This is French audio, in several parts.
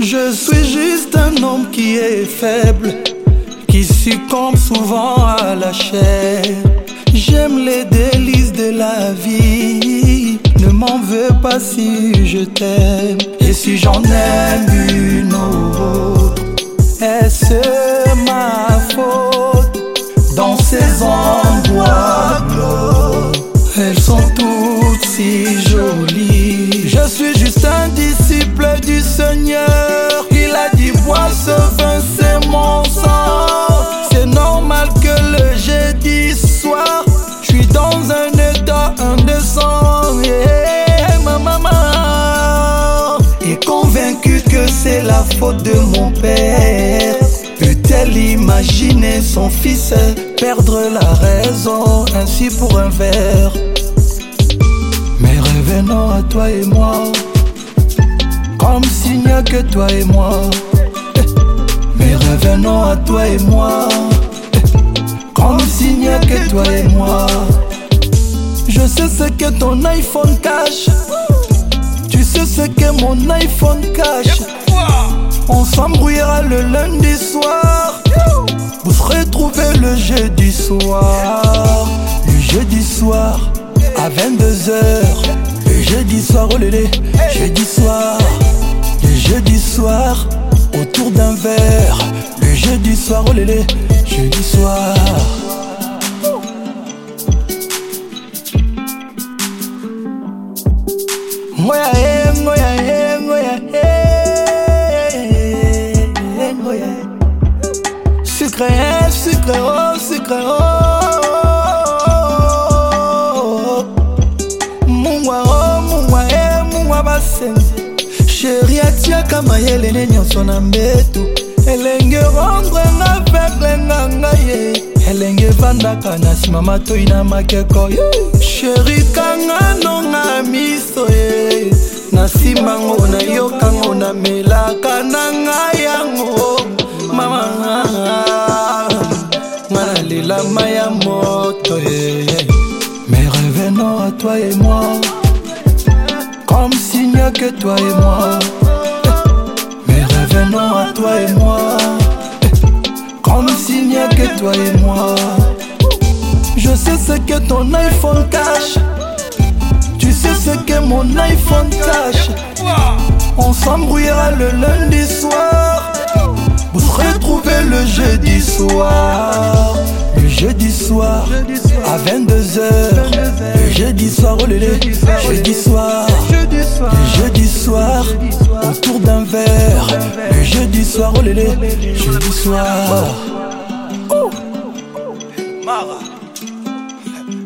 Je suis juste un homme qui est faible, qui succombe souvent à la chair. J'aime les délices de la vie. Ne m'en veux pas si je t'aime. Et si j'en aime une autre, est-ce ma faute? Dans ces endroits clos, elles sont toutes si jolies. Je suis juste un disciple du Seigneur. Il a dit, bois ce vin, c'est mon sang. C'est normal que le jeudi soir, je suis dans un état indécent. Ma maman est convaincue que c'est la faute de mon père. Peut-elle imaginer son fils perdre la raison ainsi pour un verre? Mais revenons à toi et moi, comme s'il n'y a que toi et moi. Mais revenons à toi et moi, comme s'il n'y a que toi et moi. Je sais ce que ton iPhone cache, tu sais ce que mon iPhone cache. On s'embrouillera le lundi soir, vous se retrouvez le jeudi soir. Le jeudi soir à 22h, le jeudi soir, oh lélé, jeudi soir, le jeudi soir, autour d'un verre, le jeudi soir, oh lélé, jeudi soir. Ngoya eh, ngoya eh, ngoya eh, eh. Sucre sucre oh, sucre oh. Atiaka mayele nyonso na mbetu. Elenge rendre nga aveugle nga ngai ye. Elenge evandaka na nsima matoi na makeko sheri kanganonga miso ye. Nasimbango nayokango namelaka na ngai yango. Mama nga nalela mai ya moto ye. Mais revenons à toi et moi. Comme a que toi et moi. Toi et moi, comme s'il n'y que toi et moi. Je sais ce que ton iPhone cache, tu sais ce que mon iPhone cache. On s'embrouillera le lundi soir, vous se retrouvez le jeudi soir. Le jeudi soir à 22h, le jeudi soir, oh lélé, jeudi soir. Soir, oh lélé, jeudi soir. Oh. Mara,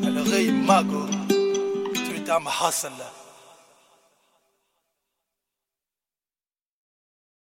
le rei mago, tu es un hustler.